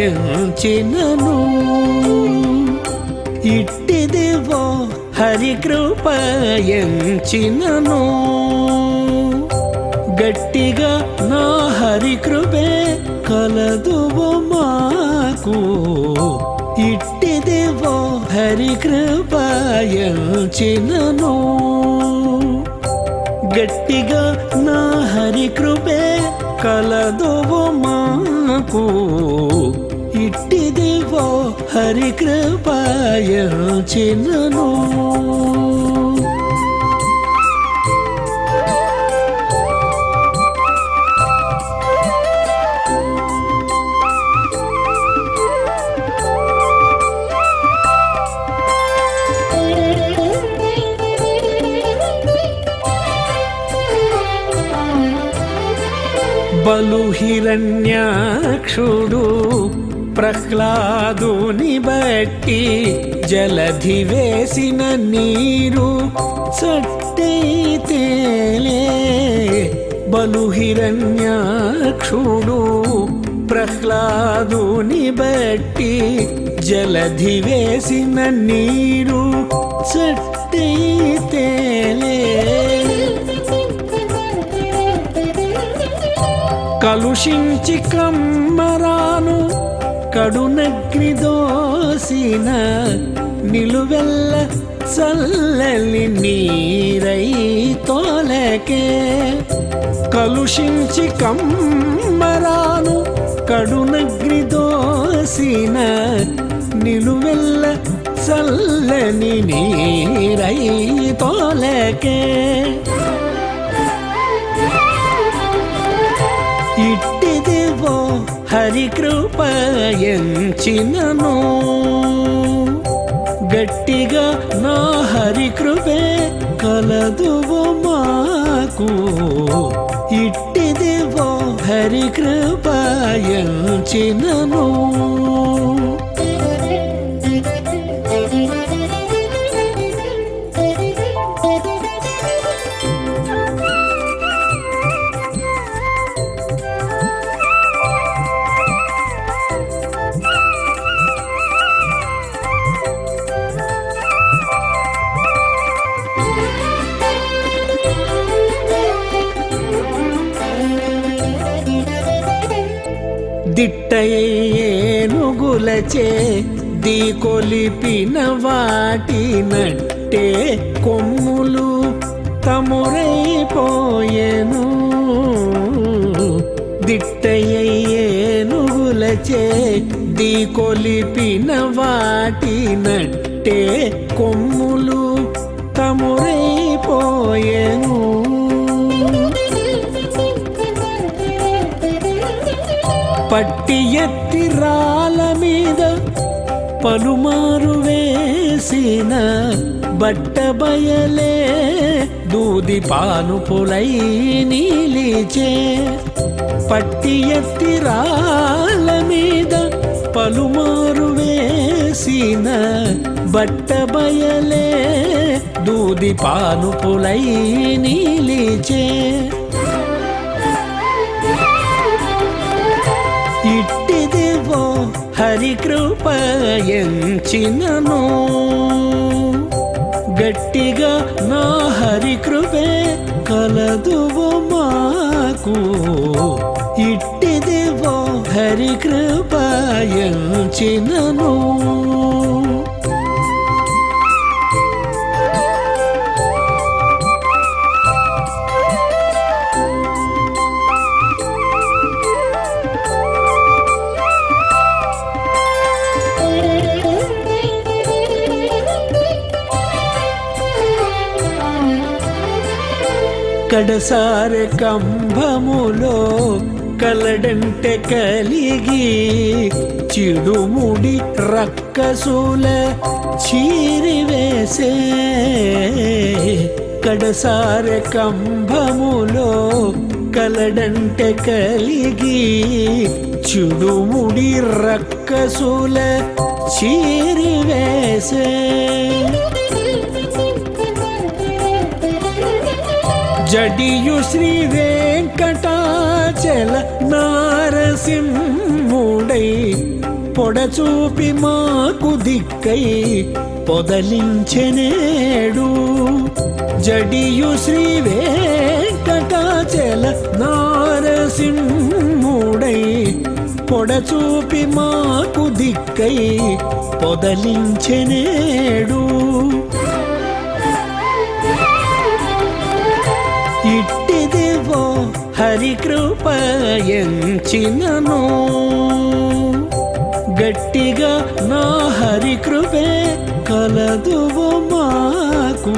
హరికృపాయంచినను ఇట్టిదివో హరికృపాయంచినను గట్టిగా నా హరి కృపే కలదువు మాకు. ఇట్టిదివో హరికృపాయంచినను గట్టిగా నా హరి కృపే కలదువు మా నాకు ఇట్టిదివో హరికృపాయంచినను బలు హిరణ్యాక్షుడు ప్రహ్లాదుని బట్టి జలధి వేసిన నీరు చట్టైతేలే బలు హిరణ్యాక్షుడు ప్రహ్లాదుని బట్టి జలధి వేసిన నీరు చట్టైతేలే కలుషించి కమ్మరాను కడునగ్ని దోసిన నిలువెల్ల చల్లని నీరై తోలకే. కలుషించి కమ్మరాను కడునగ్ని దోసిన నిలువెల్ల చల్లని నీరై తోలకే. హరికృపయంచినను గట్టిగా నా హరికృపే కలదువు మాకు. ఇట్టిదివో హరికృపయంచినను దిట్టయేనుగులచే దికొలిపిన వాటి నట్టే కొమ్ములు తమురైపోయెను. దిట్టయేనుగులచే దికొలిపిన వాటి నట్టే కొమ్ములు తమురైపోయేను. ఎత్తి రాళ్ళ మీద పలుమారు వేసిన బట్ట బయలే దూది పానుపులై నీలిచే పట్టి ఎత్తి రాళ్ళ మీద పలుమారు వేసిన బట్ట బయలే దూది పానుపులై నీలిచే హరికృపయంచినను గట్టిగా నా హరికృపే కలదువు మాకు. ఇట్టిదివో హరికృపయంచినను కడసారె కంభములో కలడంటే కలిగి చిడుముడి రక్కసుల చీరివేసే కడసారి కంభములో కలడంటే కలిగి చిడుముడి రక్కసుల చీరివేసే జడియు శ్రీ వెంకటాచల నారసింహుడై పొడచూపి మాకు దిక్కై పొదలించెనేడు జడియు శ్రీ వెంకటాచల నారసింహుడై పొడచూపి మాకు దిక్కై పొదలించెనేడు హరికృపయంచినను గట్టిగా నా హరికృపే కలదువు మాకు.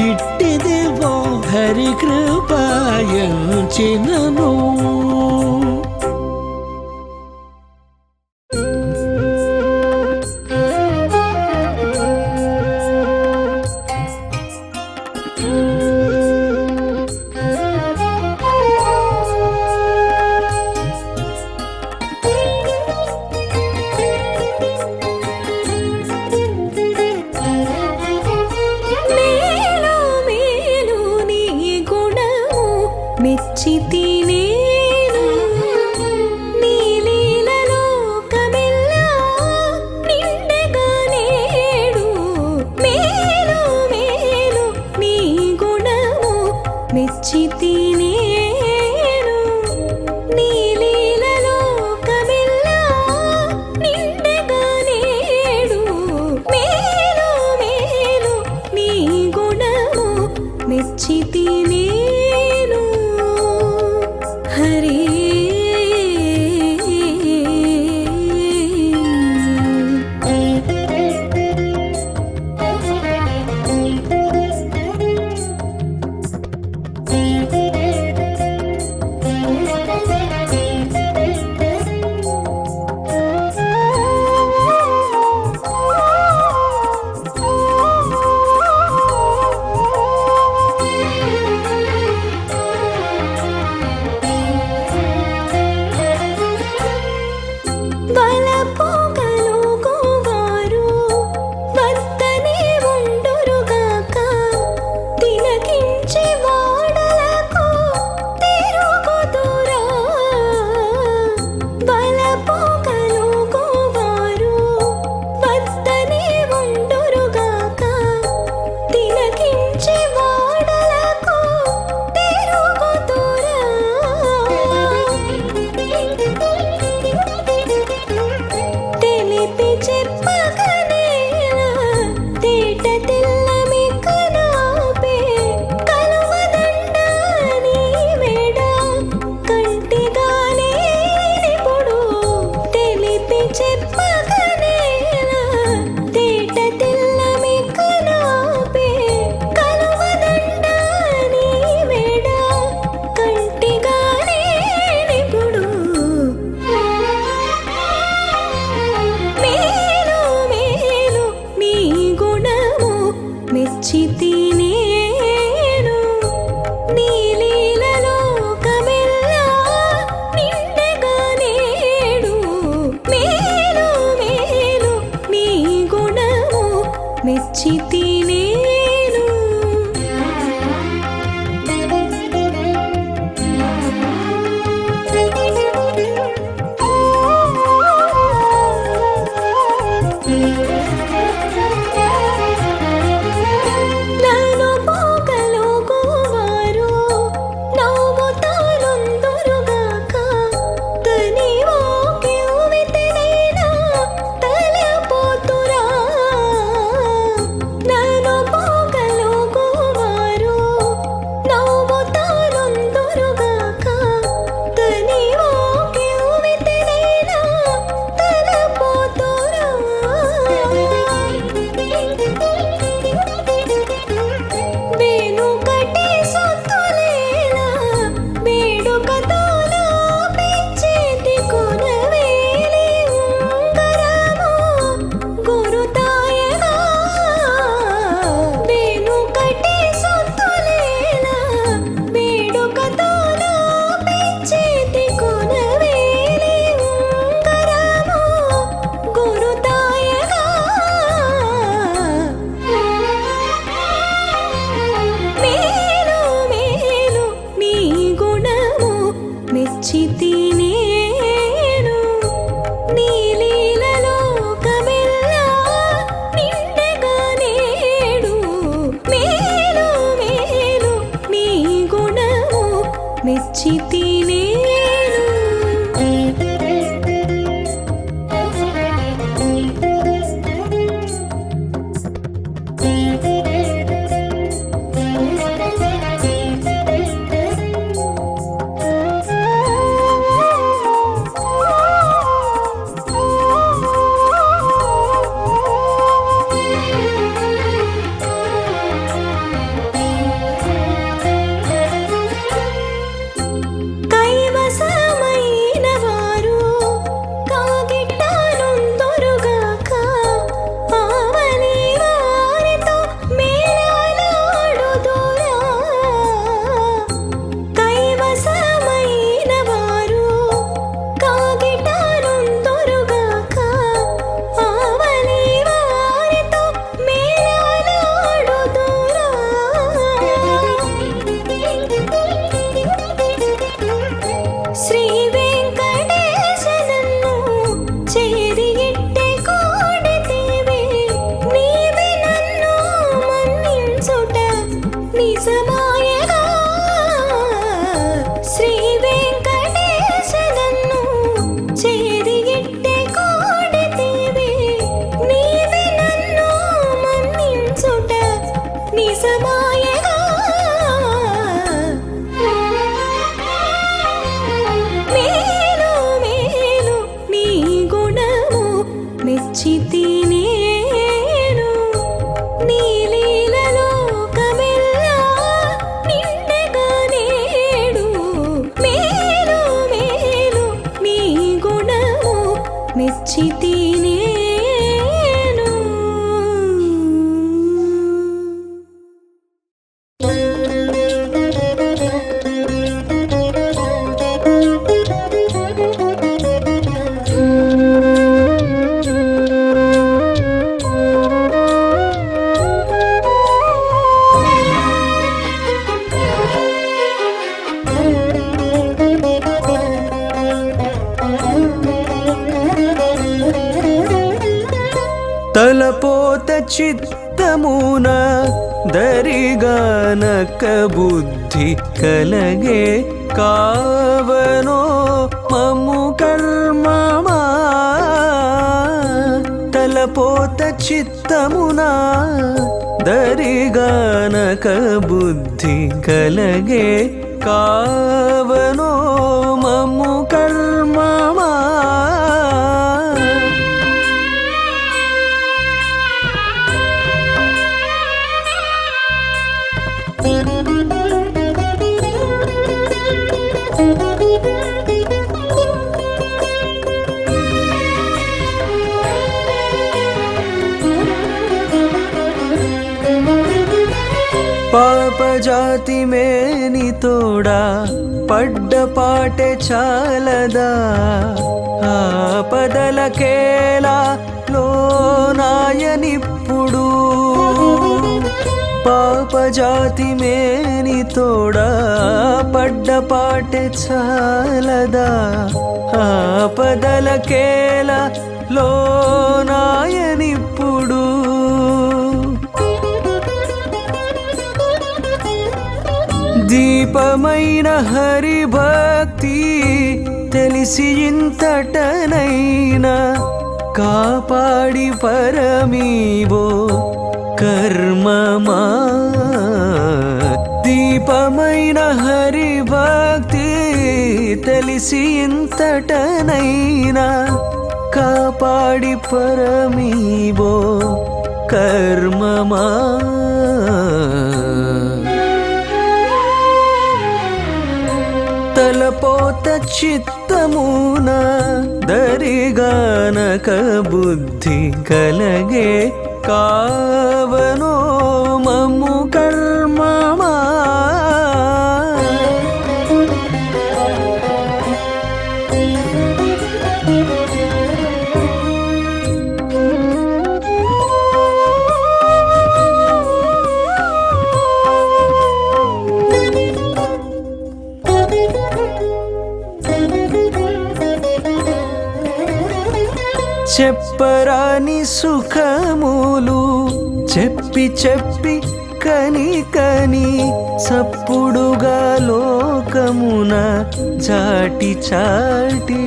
ఇట్టిదివో ఇట్టిదేవో హరికృపయంచినను దరిగానక బుద్ధి కలగే కావనో జాతి మేని తోడా పడ్డ పాటె చాలదా? ఆపదలకేలా లోనాయనిప్పుడు. పాపజాతి మేని తోడా పడ్డ పాటె చాలదా? ఆపదలకేలా లోనాయనిప్పుడు. దీపమైన హరిభక్తి తెలిసి ఇంతటనైనా కాపాడి పరమీవో కర్మమా? దీపమైన హరిభక్తి తెలిసి ఇంతటనైనా కాపాడి పరమీవో కర్మమా? పోత చిత్తమున దరిగానక బుద్ధి కలగే కావను. చెప్పరాని సుఖములు చెప్పి చెప్పి కని కని సప్పుడుగా లోకమున చాటి చాటి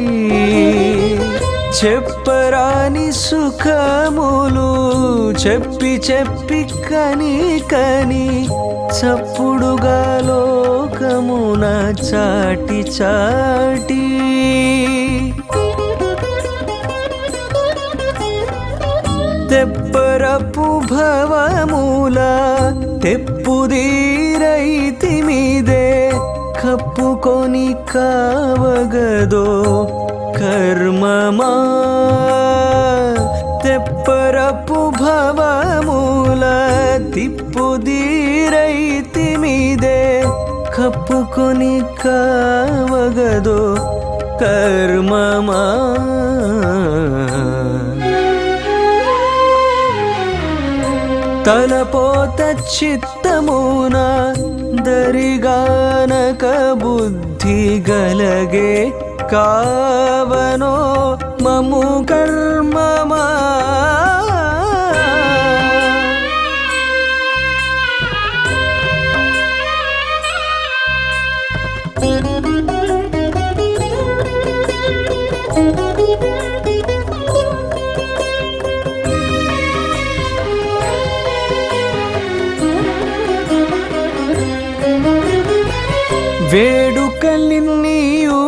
చెప్పరాని సుఖములు చెప్పి చెప్పి కని కని చప్పుడుగా లోకమున చాటి చాటి భవమూల తెప్పుదీరైతి మీదే కప్పుకొని కావగదో కర్మమా? తెప్పరపు భవమూల తిప్పుదీరైతి మీదే కప్పుకొని కావగదో కర్మమా? తలపోత చిత్తమున దరిగానక బుద్ధి గలగే కావనో మము కర్మమా వేడుకలిన్నీయు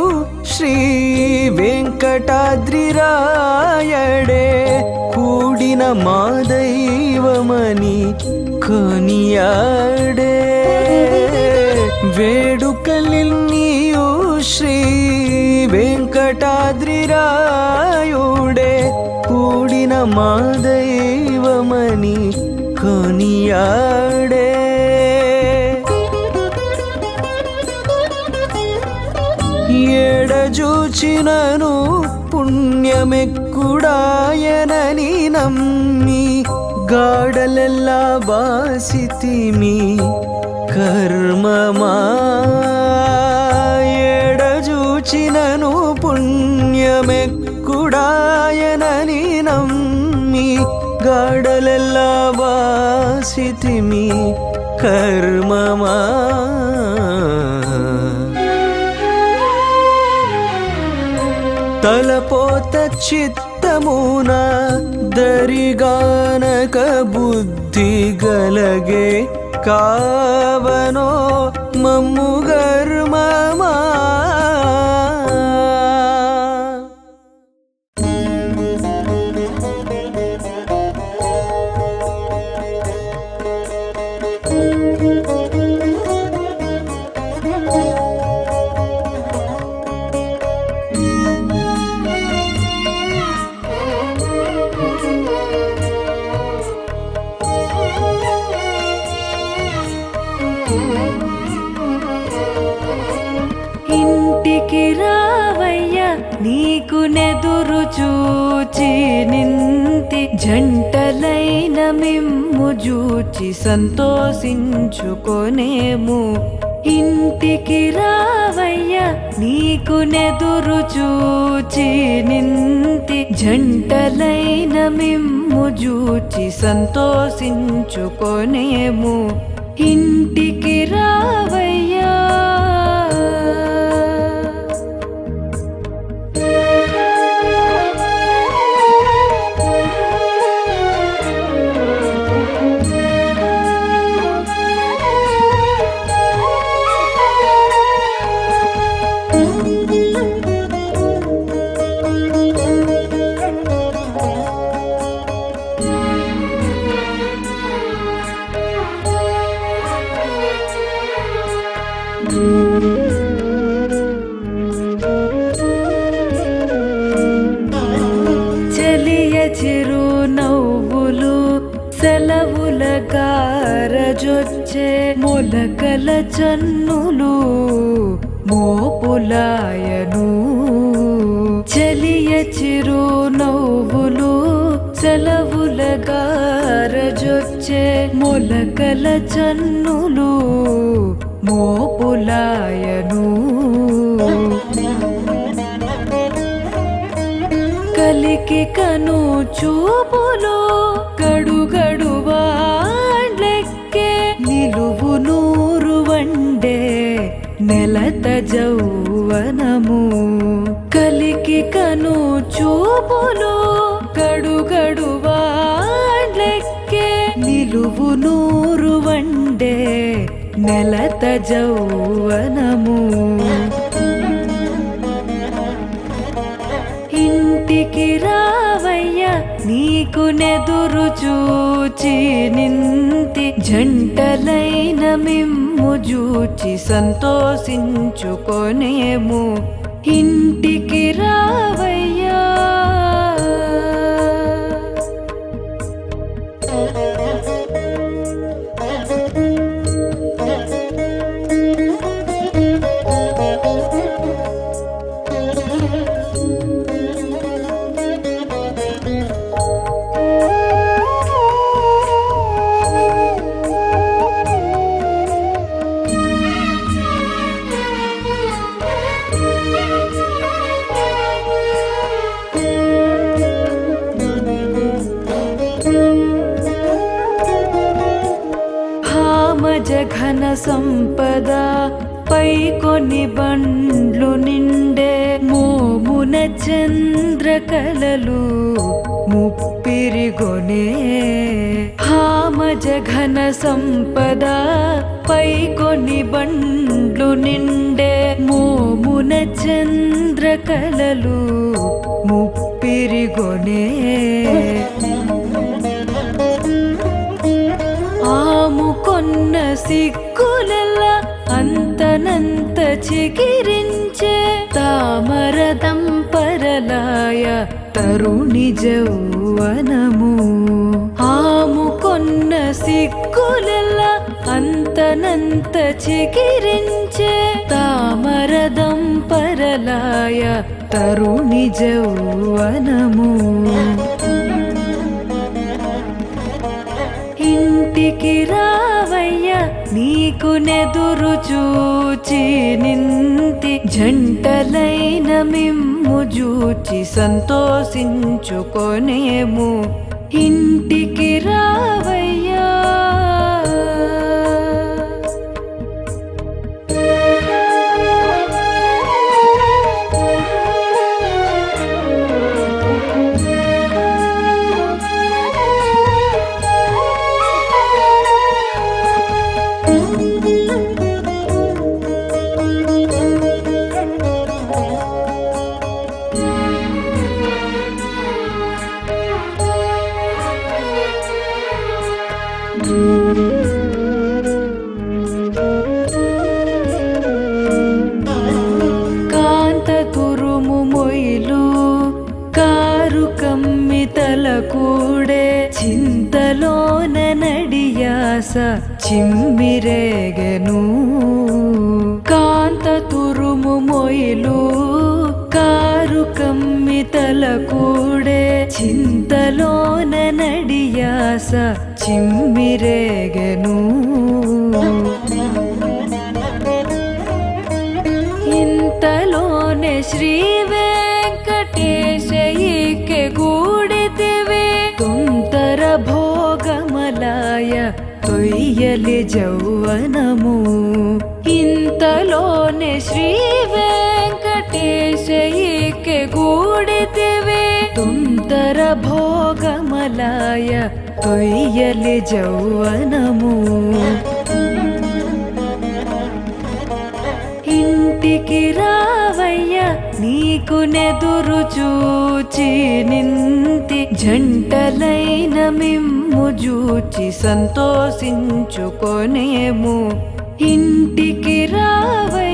శ్రీ వెంకటాద్రిరాయడే. కూడిన మా దైవమని కొనియాడే. వేడుకలిన్నీయు శ్రీ వెంకటాద్రిరాయుడే. కూడిన మా దైవమని కొనియాడే. చూచినను పుణ్యమెక్కుడాయనని నమ్మి గాడలెల్లా బాసితిమి కర్మమా చూచినను పుణ్యమెక్కుడాయనని నమ్మి గాడలెల్లా బాసితిమి కర్మమా తలపోత చిత్తమున దరిగానక బుద్ధి గలగే కావనో మమ్ముగ జంటలైన మిమ్ము జూచి సంతోషించుకొనేము. ఇంటికి రావయ్య నీకు నెదురు చూచి నింతి జంటలైన మిమ్ము జూచి సంతోషించుకొనేము. ఇంటికి రావయ్యా జన్నులు మోపులాయను. చలియ చిరు నవ్వులు సెలవుల గారజొచ్చే మొలకల జన్నులు మోపులాయను. కలికి కను చూపులో నెలత జౌవనము కలికి కను చూపులు గడుగడు వాళ్ళెక్కే నిలువు నూరు వండే నెలత జౌవనము. ఇంటికి రావయ్య నీకు నెదురు చూచి నింతి జంటలైన మిమ్ము జూచి సంతోషించుకొనేము. ఇంటికి రావ చంద్రకలలు ముప్పిరిగొనే హామజఘన సంపద పై కొన్ని బండ్లు నిండే మోమున చంద్రకలలు ముప్పిరిగొనే ఆముకొన్న సిగ్గులెల్ల అంతనంత చిగిరించే తామరదం దంపరలాయ తరుణి జౌవనము. ఆముకొన్న సిక్కులెల్ల అంతనంత చికిరించే తామర దంపరలాయ తరుణి జౌవనము. ఇంటికి రా నీకు నెదురు చూచి నింతి జంటలైన మిమ్ము చూచి సంతోషించుకొనేము. ఇంటికి రావ చిమ్మిరేగెను. కాంత తురుము మొయిలు కారు కమ్మితల కూడే చింతలోన నడియాస చిమ్మిరేగెను. చెలి జౌవనము. ఇంతలోనే శ్రీ వెంకటేశయికి గూడితివి తుంతర భోగమలాయ తొయ్యలి జౌవనము. నీకు నెదురు చూచి నింతి జంటలైన మిమ్ము చూచి సంతోషించుకొనేము. ఇంటికి రావయ్యా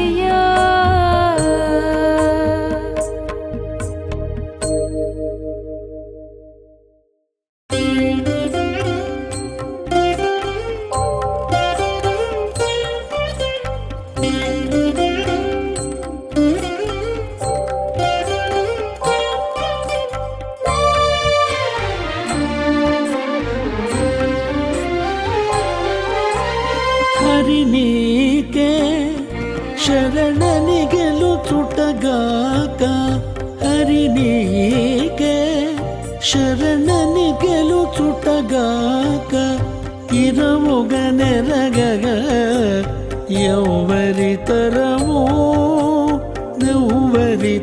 ఎవ్వరి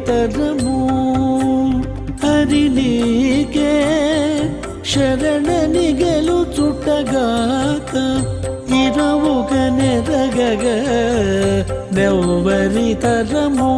తరము హరి నీకే శరణని గెలుచుటగాక ఇరవుగనెరగగ నెవ్వరి తరము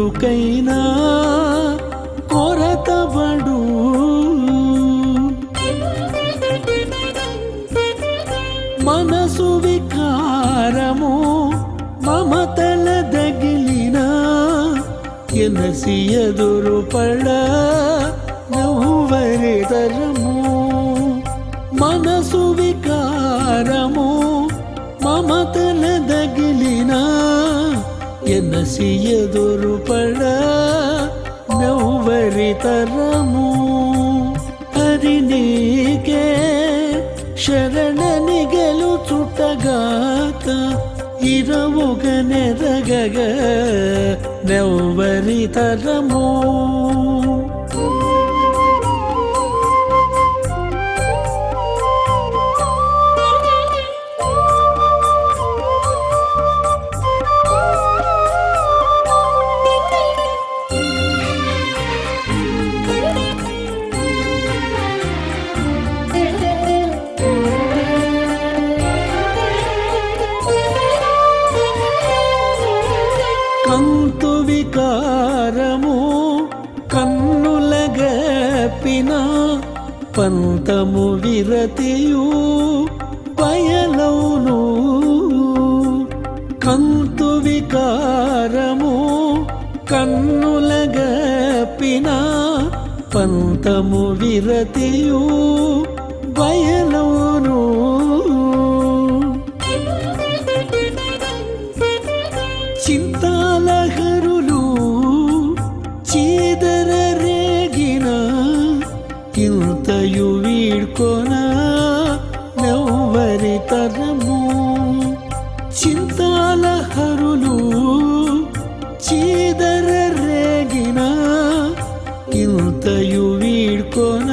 కొనయరుకైనా కొరతబడు మనసు వికారము మమతల దగిలిన ఎనసి ఎదురు పడ ఎనసి ఎదురు పడ నవ్వరి తరము. అది నీకే శరణని గెలుచుటగాక ఇరవుగనెరగగ నెవ్వరి తరము. పంతము విరతియు పయలవును కంతు వికారము కన్నుల గప్పిన పంతము విరతియు నవ్వరి తరము చింతాలహరులు చీదర రేగిన ఇంతయు వీడ్కొన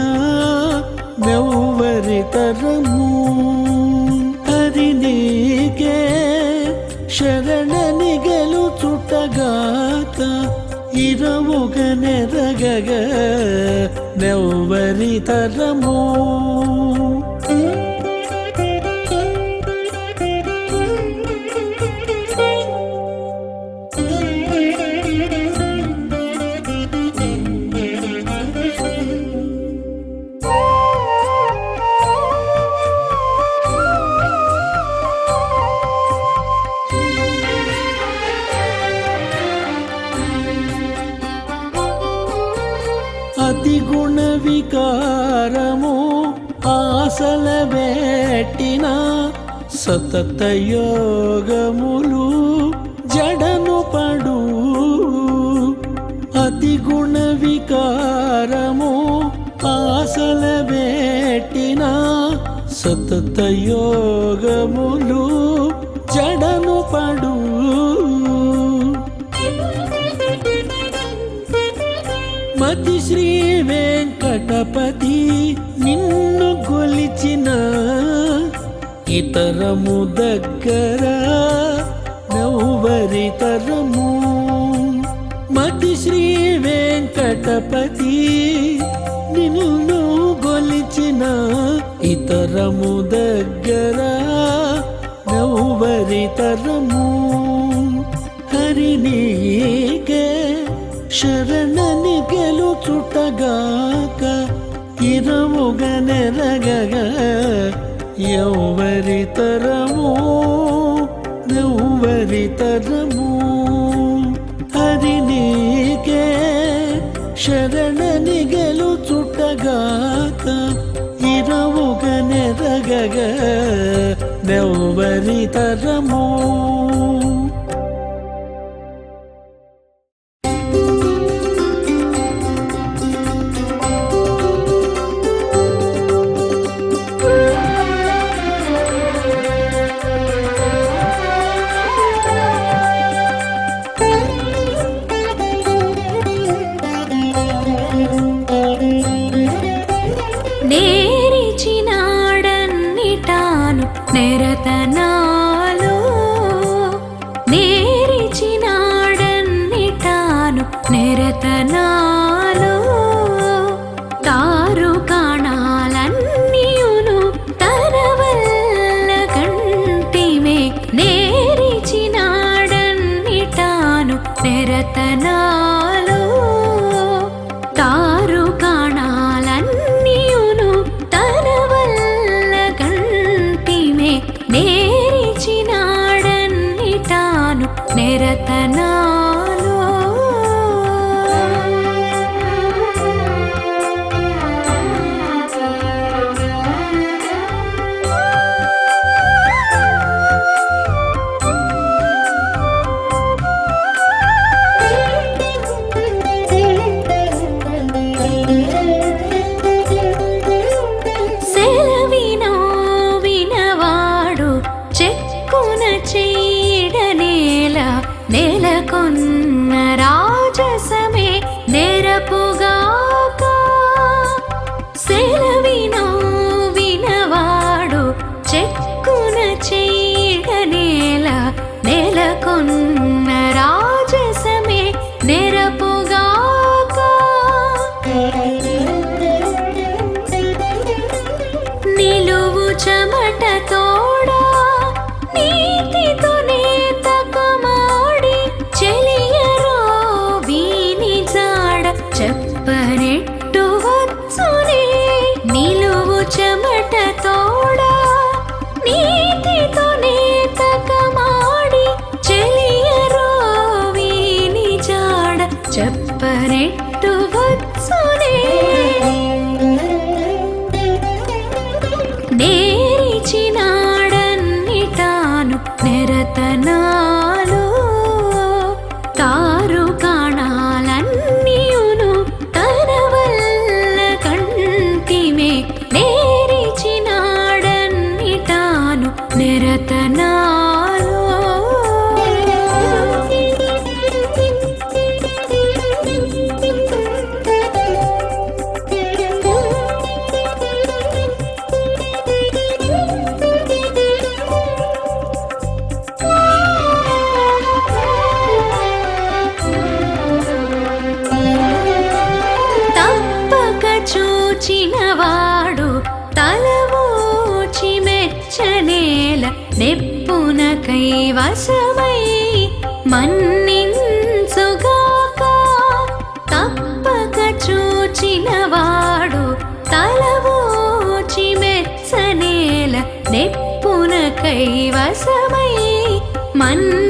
నవ్వరి తరము. హరి నీకే శరణని గెలుచుటగాక ఇరవుగనెరగగ నెవ్వరి తరము. అతి సతత యోగములు జడను పడు. అతి గుణ వికారము ఆసల వేటిన సతత యోగములు జడను పడు. తరము దగ్గర నవ్వరి తరము. మతి శ్రీ వెంకటపతి నిన్ను గొలిచిన ఇతరము దగ్గర నవ్వరి తరము. హరినీకే శరణని గెలుచుటగాక ఇరవుగనెరగగా యౌవరితరము యౌవరితరము హరి నీకే శరణని గెలుచుట్టగాక ఇరవుగ నెరగగ నెవ్వరితరము. கொண்டு கைவசமை மன்ன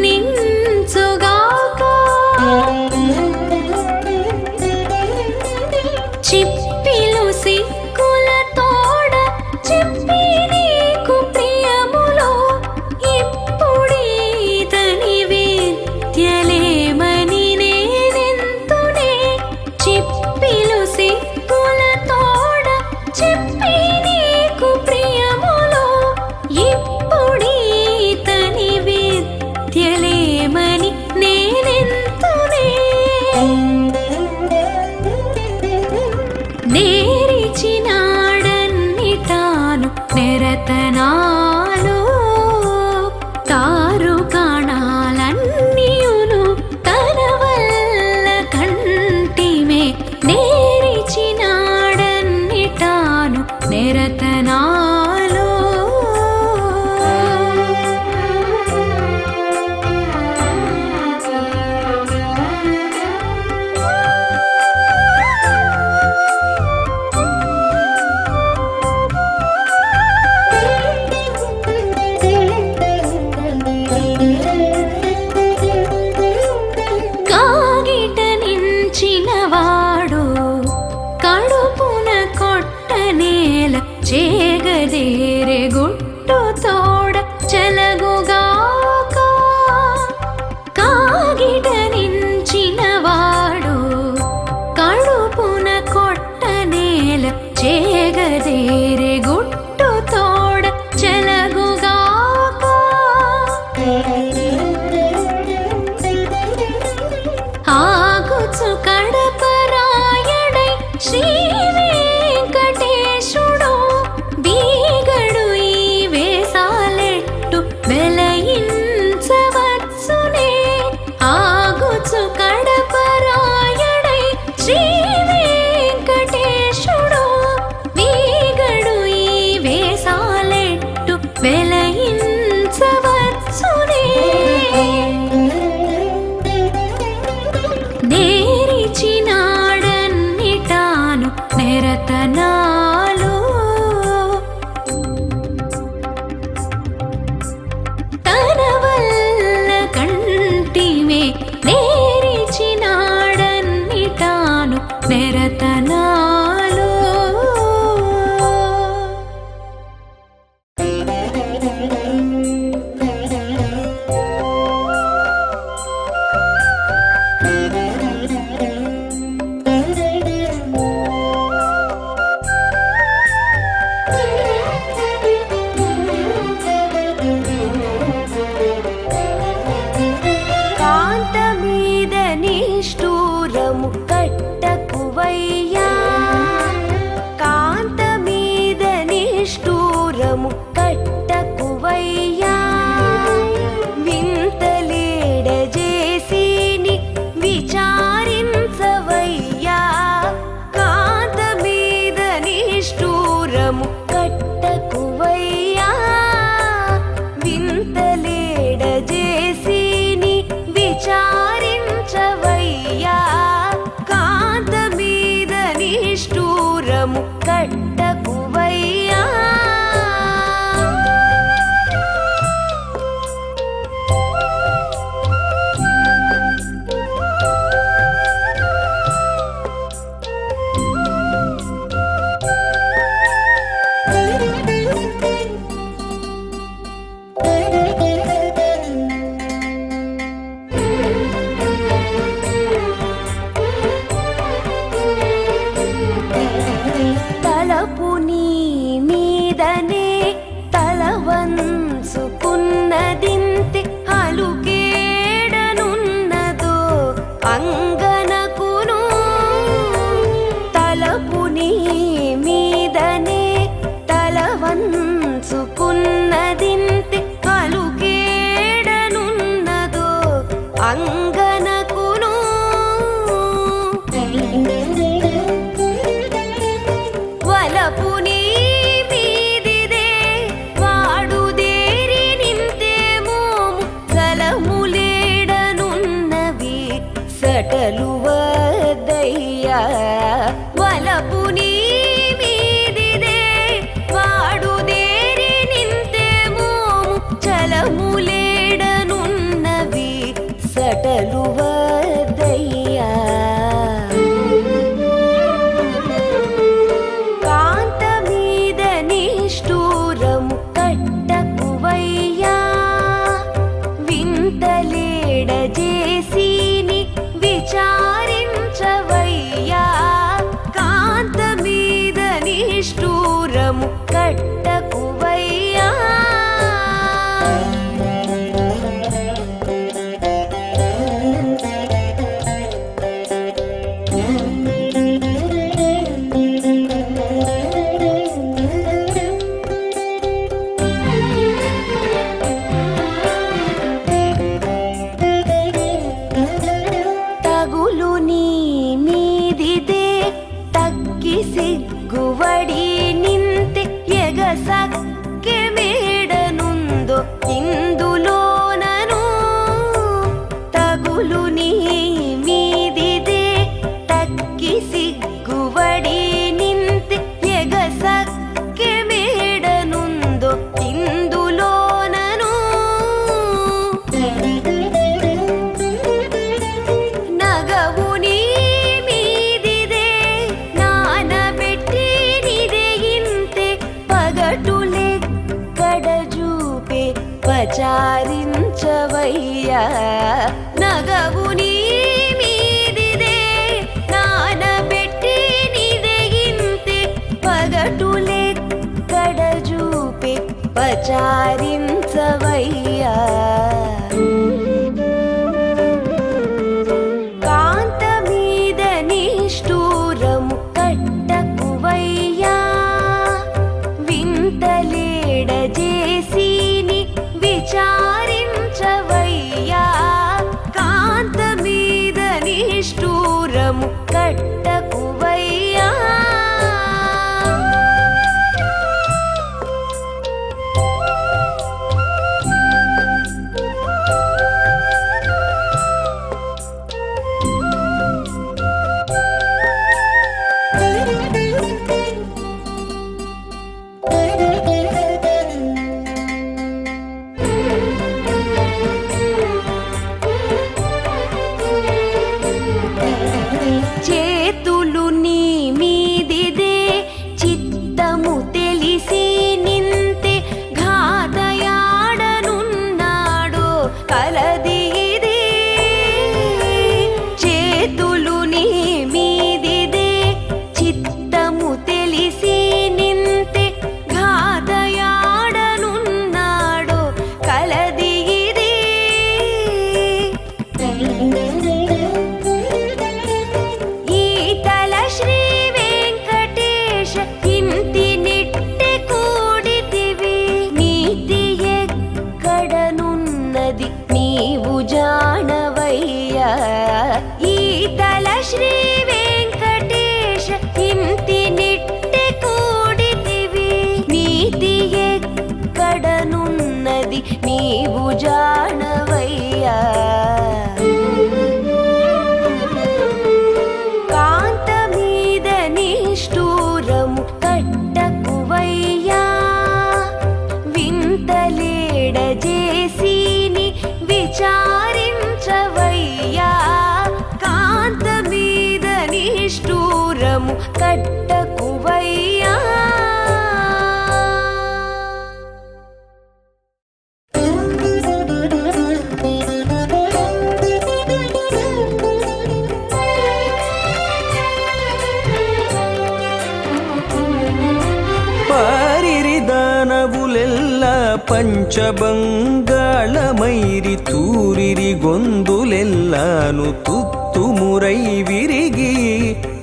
ಗೊಂದುಲೆಲ್ಲಾನು ತುತ್ತು ಮುರೈ ವಿರಿಗಿ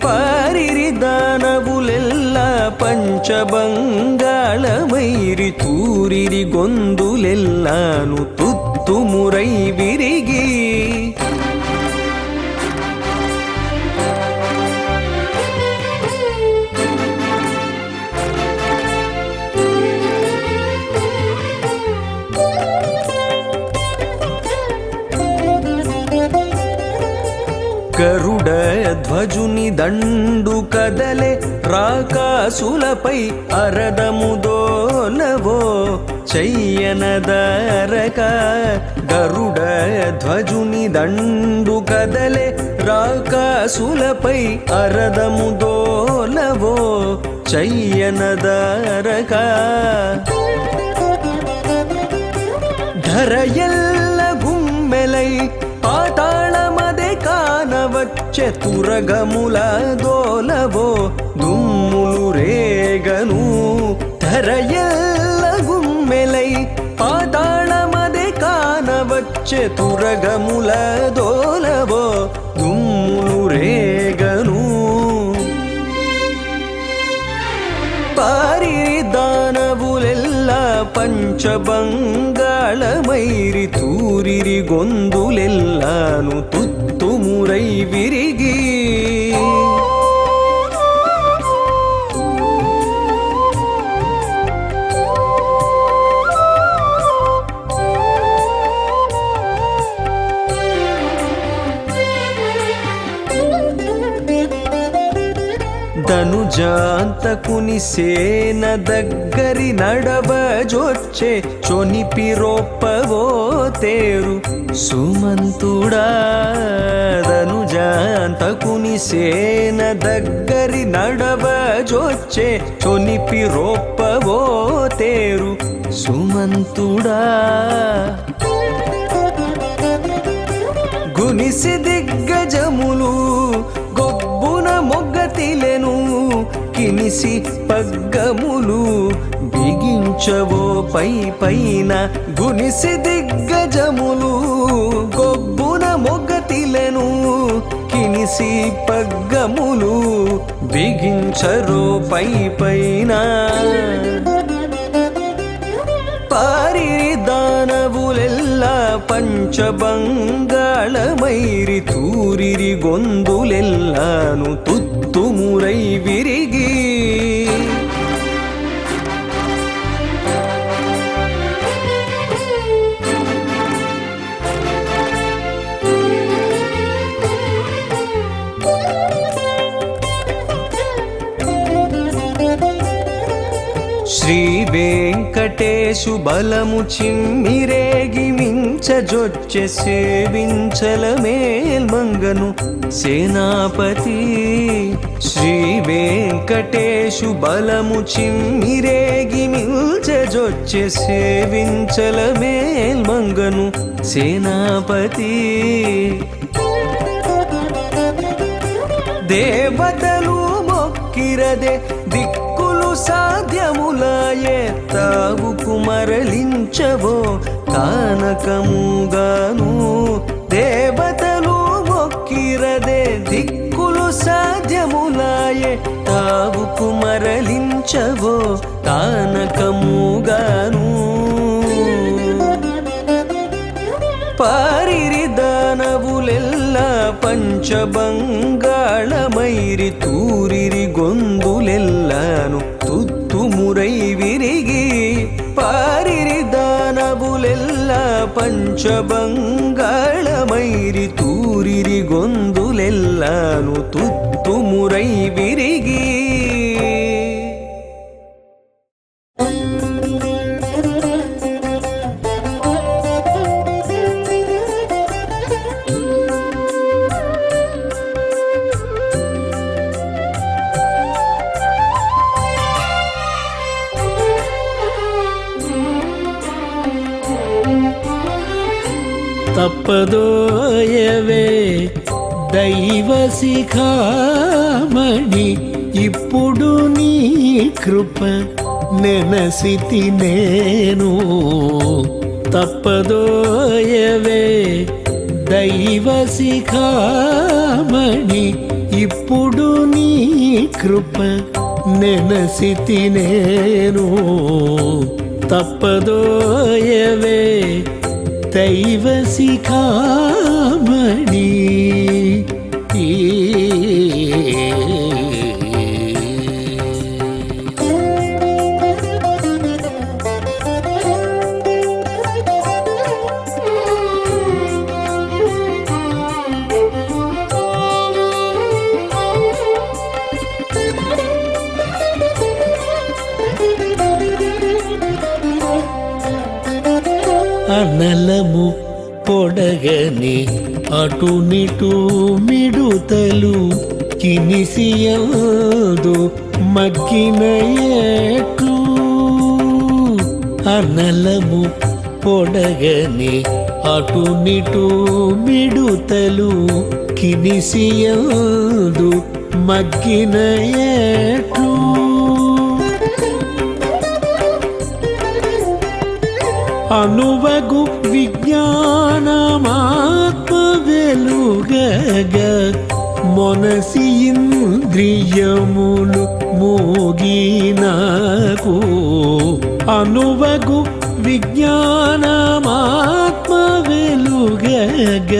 ಪಾರಿರಿ ದಾನವುಲೆಲ್ಲ ಪಂಚಬಂಗಾಳಮೈರಿ ತೂರಿರಿ ಗೊಂದುಲೆಲ್ಲಾನು ತುತ್ತು ಮುರೈ ವಿರಿಗಿ ధ్వజుని దండు కదలే రాకాసులపై అరదముదోలవో చెయ్యనదరక గరుడ ధ్వజుని దండు కదలే రాకాసులపై అరదముదోలవో చెయ్యనదరక ధరయల్ చతురగముల దోలవో దుమ్ములు రేగను ధరయల్లగుమ్మెలై పాతాళమదే కానవచ్చే తురగముల దోలవో దుమ్ములు రేగను పారిదానవులెల్ల పంచబంగాళమైరి తూరిరి గొందులెల్లాను விரி జాంతకుని సేన దగ్గరి నడవజొచ్చే చొనిపి రొప్పవో తేరు. సుమంతుడాదను జాంతకుని సేన దగ్గరి నడవజొచ్చే చొనిపి రొప్పవో తేరు. సుమంతుడా గునిసిది వినిసి పగ్గములు బిగించవో పై పైన గునిసి దిగ్గజములు. గొబ్బున మొగతిలను కినిసి పగ్గములు బిగించరో పై పైన. దానవులెల్లా పంచబంగాళమైరి తూరిరి గొందులెల్లాను తుత్ తుమురై విరిగి శ్రీ వెంకటేశు బలము చిమ్మిరేగి మించజొచ్చె సేవించల మేల్మంగను సేనాపతి శ్రీ వెంకటేశు బలము చిమ్మిరేగి మిల్చజొచ్చె సేవించల మేల్మంగను సేనాపతి. దేవతలు మొక్కిరదే సాధ్యములాయే తావుకు మరలించవో కానకముగాను. దేవతలు మొక్కిరదే దిక్కులు సాధ్యములాయే తావుకు మరలించవో కానకముగాను. పారిరి దానవులెల్ల పంచబంగాళమైరి తూరి ಪಂಚಬಂಗಾಳಮೈರಿ ತೂರಿರಿ ಗೊಂದುಲೆಲ್ಲಾನು ತುತ್ತುಮುರೈ ವಿರಿಗಿ తప్పదోయవే దైవ శిఖామణి ఇప్పుడు నీ కృప నెనసితి నేను. తప్పదోయవే దైవ శిఖామణి ఇప్పుడు నీ కృప నెనసితి నేను. తప్పదోయవే దైవ శిఖామణి అనలము పొడగని అటునిటు మిడుతలు కినిసియదు మగ్గిన ఏట్లు అనలము పొడగని అటునిటు మిడుతలు కినిసియదు మగ్గిన ఏట్లు అనువగు విజ్ఞానమాత్మ వెలుగగ మొనసి ఇంద్రియములు మోగినకు అనువగు విజ్ఞానమాత్మ వెలుగగ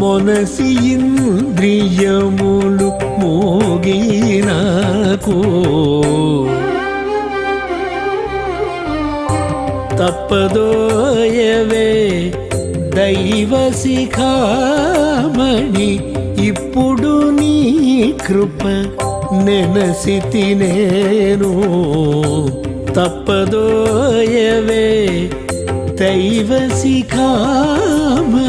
మొనసి ఇంద్రియములు మోగినకు తప్పదోయవే దైవ శిఖామణి ఇప్పుడు నీ కృప ನೆನಸಿತಿ ನೇನು ತಪ್ಪದೋಯವೇ ದೈವ ಶಿಖಾಮಣಿ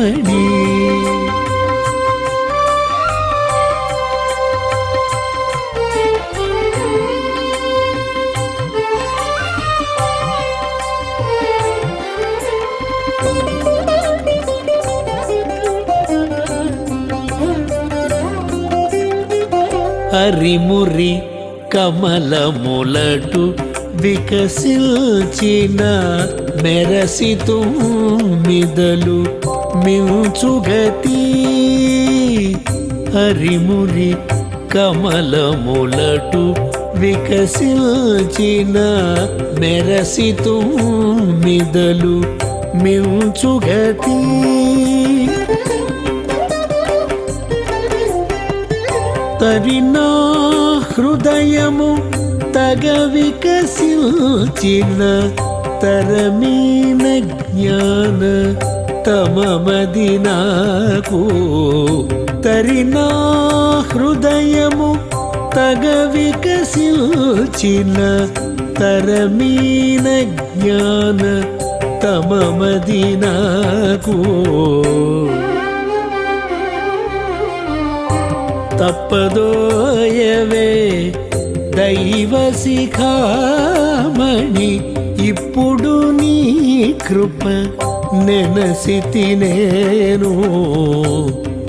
హరిమురి కమలములటు వికసిల్చిన మెరసితు మిదలు మించుగతి హరిమురి కమలములటు వికసిల్చిన మెరసితు మిదలు మించుగతి తరినా హృదయము తగ వికసిల్చిన తరమీన జ్ఞాన తమమది నాకు. తరి నా హృదయము తగ వికసిల్చిన తరమీన జ్ఞాన తమమది నాకు. తప్పదోయవే దైవ శిఖామణి. ఇప్పుడు నీ కృప నెనసితి నేను.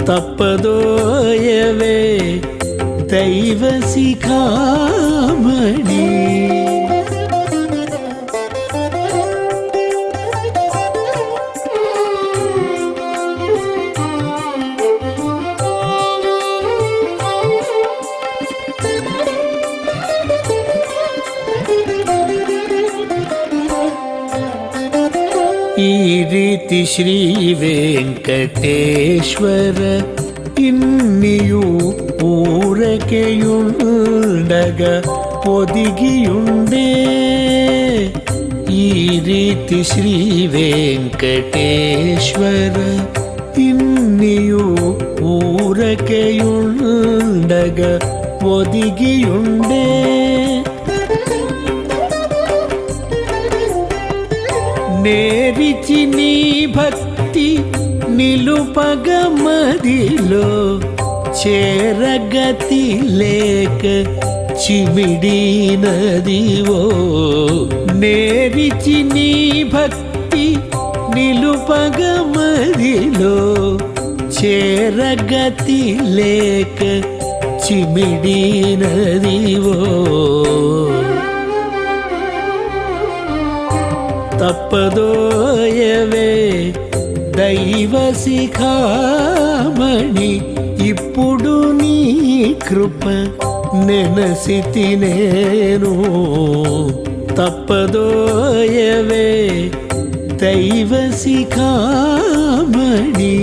తప్పదోయవే దైవ శిఖామణి. ശ്രീ വെങ്കടേശ്വര ഇന്നിയു ഊരകയുണ്ടക ഒതുകിയുണ്ടേ. ഈ രീതി ശ്രീ വെങ്കടേശ്വര ഇന്നിയു ഊരകയുണ്ടക ഒതുകിയുണ്ടേ. నేరిచి నీ భక్తి నిలుపగ మదిలో చేరగతి లేక చిమిడి నదివో నేరిచి నీ భక్తి నిలుపగ మదిలో చేరగతి లేక చిమిడి నదివో తప్పదోయవే దైవ శిఖామణి ఇప్పుడు నీ కృప నెనసితి నేను. తప్పదోయవే దైవ శిఖామణి.